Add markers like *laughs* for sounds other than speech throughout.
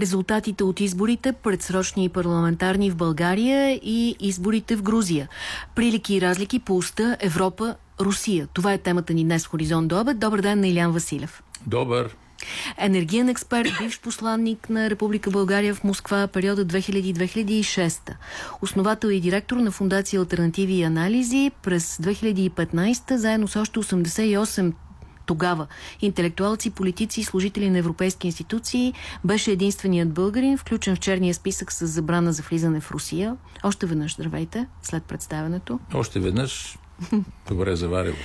резултатите от изборите, предсрочни и парламентарни в България и изборите в Грузия. Прилики и разлики по уста Европа, Русия. Това е темата ни днес в Хоризонт до обед. Добър ден на Илян Василев. Добър. Енергиен експерт, бивш посланник на Република България в Москва периода 2000-2006. Основател и директор на Фундация Альтернативи и анализи през 2015 заедно с още 88 тогава интелектуалци, политици и служители на европейски институции беше единственият българин, включен в черния списък с забрана за влизане в Русия. Още веднъж здравейте, след представенето. Още веднъж Добре заварило.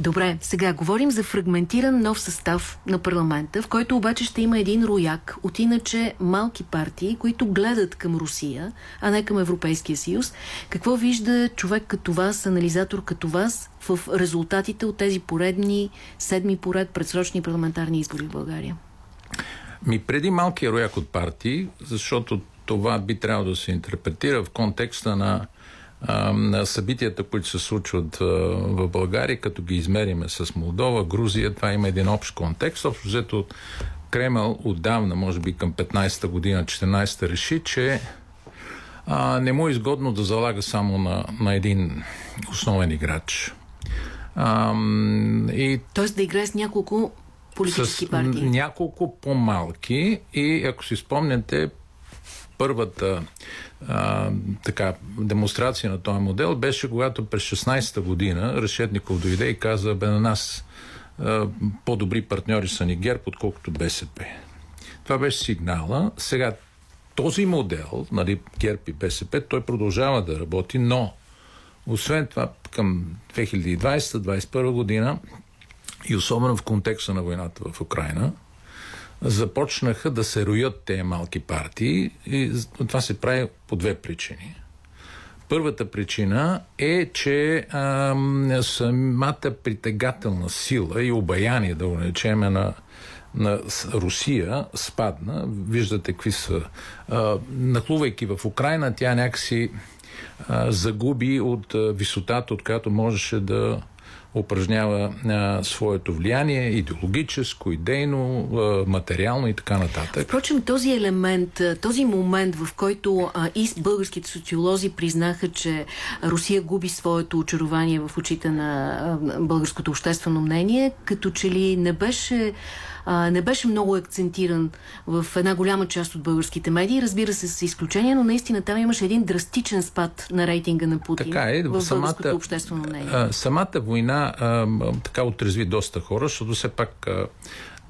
Добре, сега говорим за фрагментиран нов състав на парламента, в който обаче ще има един рояк от иначе малки партии, които гледат към Русия, а не към Европейския съюз. Какво вижда човек като вас, анализатор като вас, в резултатите от тези поредни, седми поред предсрочни парламентарни избори в България? Ми преди малкия рояк от партии, защото това би трябвало да се интерпретира в контекста на на събитията, които се случват в България, като ги измериме с Молдова, Грузия, това има един общ контекст. Общо взето Кремъл отдавна, може би към 15-та година, 14-та, реши, че а, не му е изгодно да залага само на, на един основен играч. А, и... Тоест да играе с няколко политически партии. С няколко по-малки и ако си спомняте, първата а, така, демонстрация на този модел беше когато през 16-та година Решетников дойде и каза, бе на нас а, по-добри партньори са ни ГЕРБ, отколкото БСП. Това беше сигнала. Сега този модел, нали, ГЕРБ и БСП, той продължава да работи, но освен това към 2020-2021 година и особено в контекста на войната в Украина, започнаха да се роят тези малки партии и това се прави по две причини. Първата причина е, че а, самата притегателна сила и обаяние, да го наречеме, на, на Русия спадна. Виждате какви са. А, нахлувайки в Украина, тя някакси а, загуби от а, висотата, от която можеше да упражнява а, своето влияние идеологическо, идейно, а, материално и така нататък. Впрочем, този елемент, този момент, в който а, и българските социолози признаха, че Русия губи своето очарование в очите на а, българското обществено мнение, като че ли не беше а, не беше много акцентиран в една голяма част от българските медии, разбира се с изключение, но наистина там имаше един драстичен спад на рейтинга на Путин така е, в самата, обществено мнение. А, самата война а, така отрезви доста хора, защото все пак а,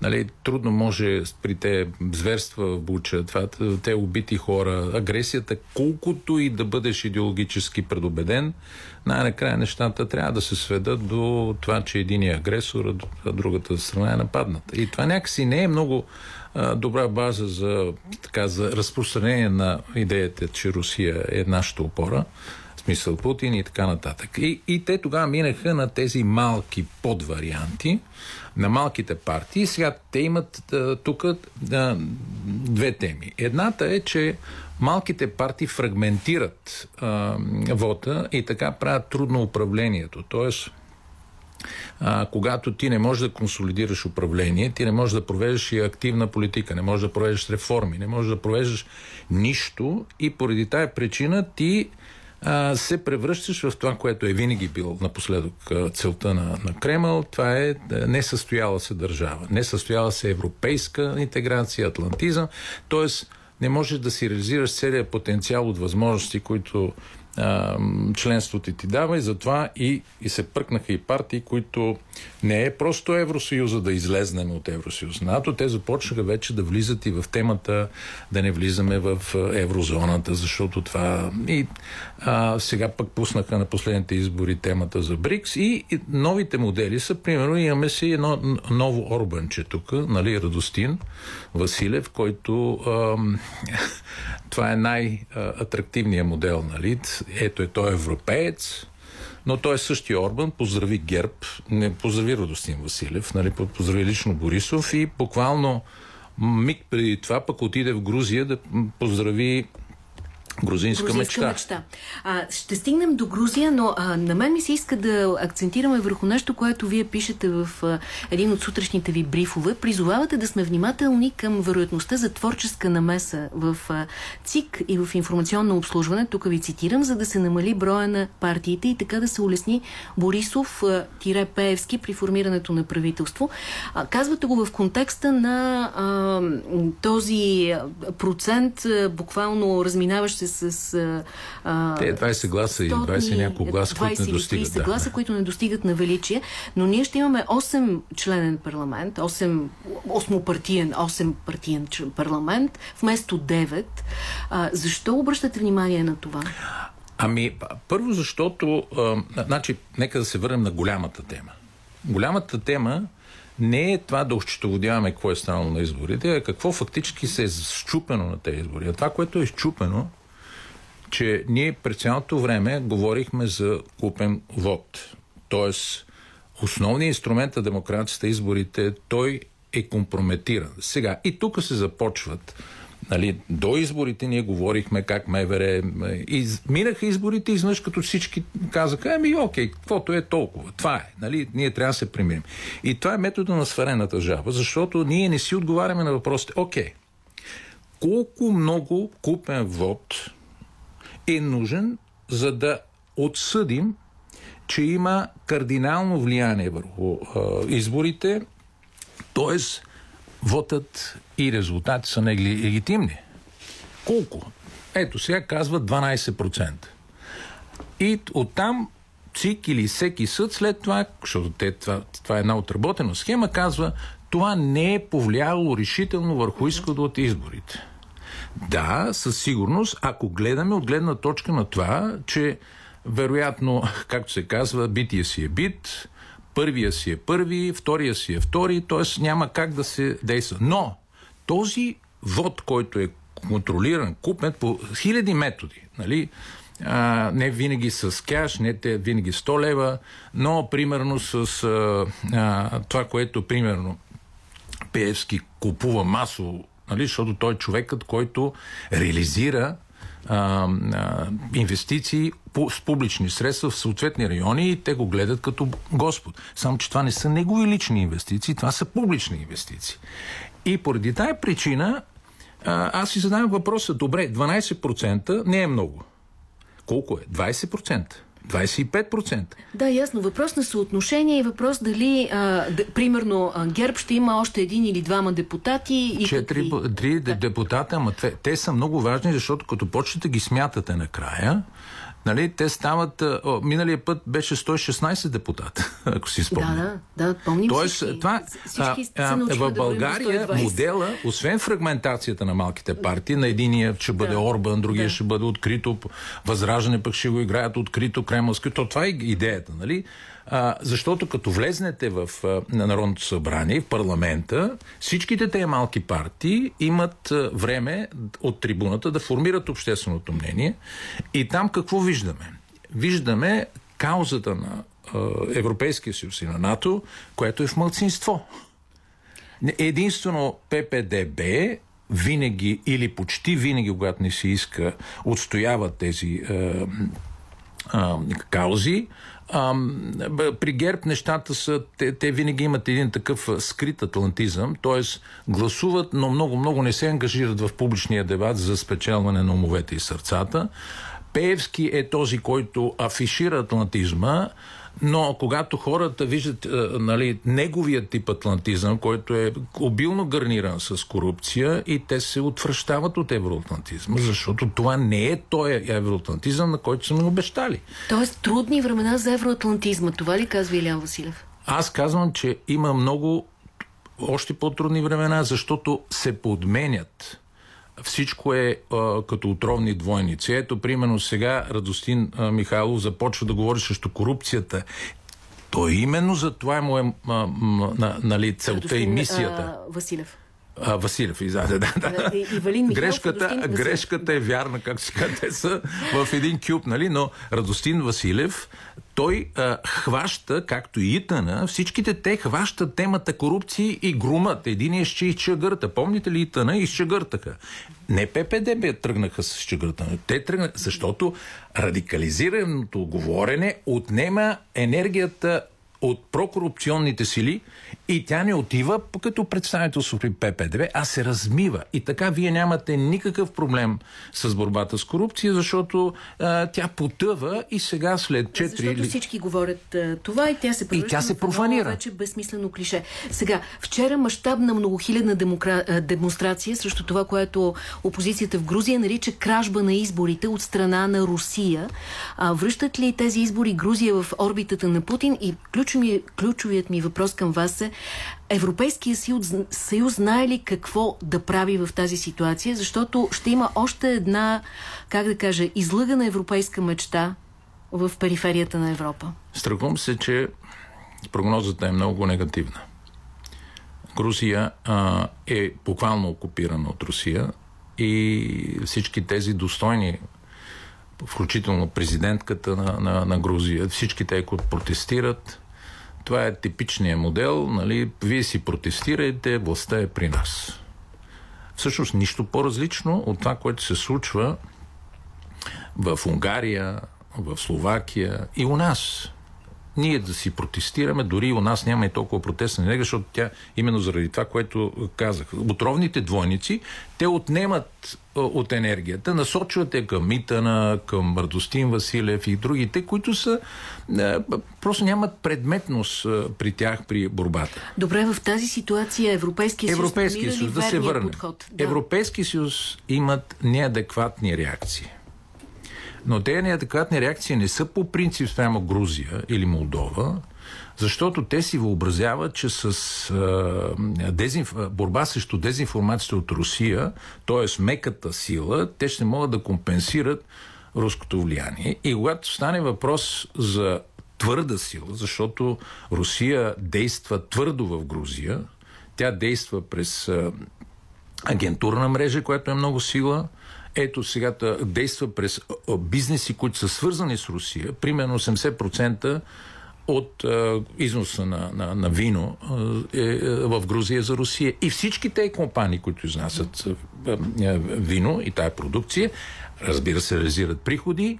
Нали, трудно може при те зверства в Буча, това, те убити хора, агресията, колкото и да бъдеш идеологически предубеден, най-накрая нещата трябва да се сведат до това, че един е агресор, а другата страна е нападната. И това някакси не е много добра база за, така, за разпространение на идеята, че Русия е нашата опора смисъл Путин и така нататък. И, и те тогава минаха на тези малки подварианти, на малките партии. Сега те имат тук две теми. Едната е, че малките партии фрагментират а, вота и така правят трудно управлението. Тоест, а, когато ти не можеш да консолидираш управление, ти не можеш да провеждаш и активна политика, не можеш да провеждаш реформи, не можеш да провеждаш нищо и поради тая причина ти а, се превръщаш в това, което е винаги бил напоследък целта на, на Кремъл. Това е несъстояла се държава. Несъстояла се европейска интеграция, атлантизъм. Тоест, не можеш да си реализираш целият потенциал от възможности, които а, членството ти дава и затова и, и се пръкнаха и партии, които не е просто Евросъюза да излезнем от Евросъюз. НАТО те започнаха вече да влизат и в темата да не влизаме в еврозоната, защото това и а, сега пък пуснаха на последните избори темата за БРИКС и, и новите модели са, примерно, имаме си едно ново Орбанче тук, нали, Радостин Василев, който а, *laughs* това е най-атрактивният модел, нали? Ето е той европеец, но той е същия Орбан, поздрави ГЕРБ, не поздрави Радостин Василев, нали, поздрави лично Борисов и буквално миг преди това пък отиде в Грузия да поздрави Грузинска, грузинска мечта. мечта. А, ще стигнем до Грузия, но а, на мен ми се иска да акцентираме върху нещо, което вие пишете в а, един от сутрешните ви брифове. Призовавате да сме внимателни към вероятността за творческа намеса в а, ЦИК и в информационно обслужване. Тук ви цитирам, за да се намали броя на партиите и така да се улесни Борисов-Пеевски при формирането на правителство. А, казвате го в контекста на а, този процент, а, буквално разминаващ се с... А, Те 20 гласа и 20 няколко гласа, които не достигат. 30 гласа, да. които не достигат на величие, но ние ще имаме 8 членен парламент, 8, 8 партиен, 8 партиен парламент, вместо 9. А, защо обръщате внимание на това? Ами, първо защото, а, значи, нека да се върнем на голямата тема. Голямата тема не е това да ощетоводяваме какво е станало на изборите, а какво фактически се е щупено на тези избори. А това, което е щупено, че ние през цялото време говорихме за купен вод. Тоест, основният инструмент на демокрацията, изборите, той е компрометиран. Сега, и тук се започват Нали, до изборите ние говорихме как МВР... Из, минаха изборите изведнъж като всички казаха, ами окей, каквото е толкова. Това е. Нали, ние трябва да се примирим. И това е метода на сварената жаба, защото ние не си отговаряме на въпросите. Окей, колко много купен вод е нужен, за да отсъдим, че има кардинално влияние върху а, изборите, т.е. вотът и резултати са нелегитимни. Колко? Ето сега казва 12%. И оттам ЦИК или всеки съд след това, защото те, това, това е една отработена схема, казва, това не е повлияло решително върху изхода от изборите. Да, със сигурност, ако гледаме от гледна точка на това, че вероятно, *laughs* както се казва, бития си е бит, първия си е първи, втория си е втори, т.е. няма как да се действа. Но този вод, който е контролиран, купен по хиляди методи, нали, а, не винаги с кяш, не те винаги 100 лева, но примерно с а, а, това, което примерно Пеевски купува масово, нали, защото той е човекът, който реализира а, а, инвестиции по, с публични средства в съответни райони и те го гледат като Господ. Само, че това не са негови лични инвестиции, това са публични инвестиции. И поради тая причина а, аз си задавам въпроса, добре, 12% не е много. Колко е? 20%? 25%. Да, ясно. Въпрос на съотношение и въпрос дали, а, да, примерно, ГЕРБ ще има още един или двама депутати. И Четири какви... три да. депутата, ама те, те са много важни, защото като почнете ги смятате накрая, Нали, те стават... О, миналия път беше 116 депутата, *laughs* ако си спомня. Да, да, да, помним Тоест, всички. това, всички а, а, в България да модела, освен фрагментацията на малките партии, на единия ще бъде да. Орбан, другия да. ще бъде открито, Възраждане пък ще го играят открито, Кремълски. То това е идеята, нали? А, защото като влезнете в а, на Народното събрание, в парламента, всичките тези малки партии имат а, време от трибуната да формират общественото мнение. И там какво виждаме? Виждаме каузата на а, Европейския съюз и на НАТО, което е в мълцинство. Единствено ППДБ винаги или почти винаги, когато не се иска, отстояват тези а, а, каузи. А, при ГЕРБ нещата са, те, те винаги имат един такъв скрит атлантизъм, т.е. гласуват, но много-много не се ангажират в публичния дебат за спечелване на умовете и сърцата. Пеевски е този, който афишира атлантизма, но когато хората виждат нали, неговия тип атлантизъм, който е обилно гарниран с корупция и те се отвръщават от евроатлантизма, защото това не е той евроатлантизъм, на който са ми обещали. Тоест трудни времена за евроатлантизма. Това ли казва Илян Василев? Аз казвам, че има много още по-трудни времена, защото се подменят всичко е а, като отровни двойници. Ето, примерно сега Радостин а, Михайлов започва да говори срещу корупцията. То именно за това му е а, м, на, нали, целта Радостин, и мисията. А, Василев. А, Василев издаде, да, да. И, и Валин Михайлов, грешката, Радостин грешката е вярна, както се казва, те са в един кюб, нали? Но Радостин Василев, той а, хваща, както и Итана, всичките те хващат темата корупции и грумат. Един е ще изчегърта. Помните ли Итана? Изчегъртаха. Не ППДБ тръгнаха с изчегъртане. Те тръгнаха, защото радикализираното говорене отнема енергията от прокорупционните сили и тя не отива като представителство при ППДБ, а се размива. И така вие нямате никакъв проблем с борбата с корупция, защото а, тя потъва и сега след 4... Защото всички говорят а, това и тя се и тя се профанира. вече безсмислено клише. Сега, вчера мащабна многохилядна демокра... демонстрация срещу това, което опозицията в Грузия нарича кражба на изборите от страна на Русия. А, връщат ли тези избори Грузия в орбитата на Путин? И ключови, ключовият ми въпрос към вас е Европейския съюз, съюз знае ли какво да прави в тази ситуация, защото ще има още една, как да кажа, излъгана европейска мечта в периферията на Европа? Страхувам се, че прогнозата е много негативна. Грузия а, е буквално окупирана от Русия и всички тези достойни включително президентката на, на, на Грузия, всички те, които протестират, това е типичният модел, нали, вие си протестирайте, властта е при нас. Всъщност нищо по-различно от това, което се случва в Унгария, в Словакия и у нас ние да си протестираме, дори и у нас няма и толкова протестна енергия, защото тя, именно заради това, което казах, отровните двойници, те отнемат от енергията, насочват я към Митана, към Радостин Василев и другите, които са просто нямат предметност при тях при борбата. Добре, в тази ситуация Европейския съюз Европейския съюз, да се върне. Подход? Да. Европейския съюз имат неадекватни реакции. Но тези неадекватни реакции не са по принцип спрямо Грузия или Молдова, защото те си въобразяват, че с а, дезинф... борба срещу дезинформацията от Русия, т.е. меката сила, те ще могат да компенсират руското влияние. И когато стане въпрос за твърда сила, защото Русия действа твърдо в Грузия, тя действа през агентурна мрежа, която е много сила, ето сега действа през бизнеси, които са свързани с Русия. Примерно 80% от а, износа на, на, на вино е, е, в Грузия за Русия. И всички тези компании, които изнасят е, вино и тая продукция, разбира се, реализират приходи,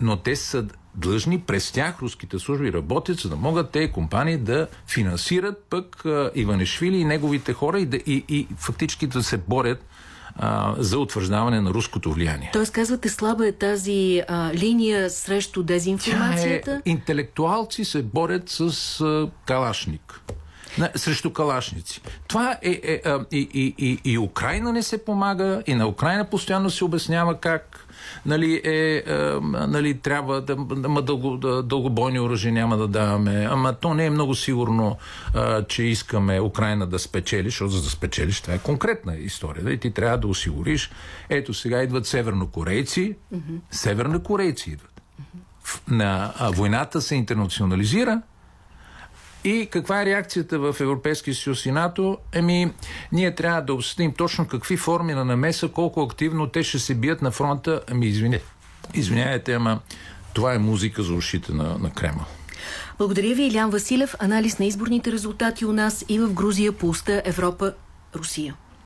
но те са длъжни през тях руските служби работят, за да могат тези компании да финансират пък Иванешвили и неговите хора и, да, и, и фактически да се борят а, за утвърждаване на руското влияние. Тоест, казвате, слаба е тази а, линия срещу дезинформацията? Тя е, интелектуалци се борят с а, калашник. На, срещу калашници. Това е, е, е и, и, и, и Украина не се помага, и на Украина постоянно се обяснява как нали, е, е, нали, трябва да, ама дълго, да, дългобойни оръжия няма да даваме, ама то не е много сигурно, а, че искаме Украина да спечели, защото за да спечелиш, това е конкретна история. Да? И ти трябва да осигуриш. Ето сега идват севернокорейци, mm-hmm. севернокорейци идват. Mm-hmm. На, а, войната се интернационализира, и каква е реакцията в Европейския съюз и НАТО? Еми, ние трябва да обсъдим точно какви форми на намеса, колко активно те ще се бият на фронта. Ами, извиня, извиняйте, ама това е музика за ушите на, на Кремъл. Благодаря ви, Илян Василев. Анализ на изборните резултати у нас и в Грузия по уста Европа-Русия.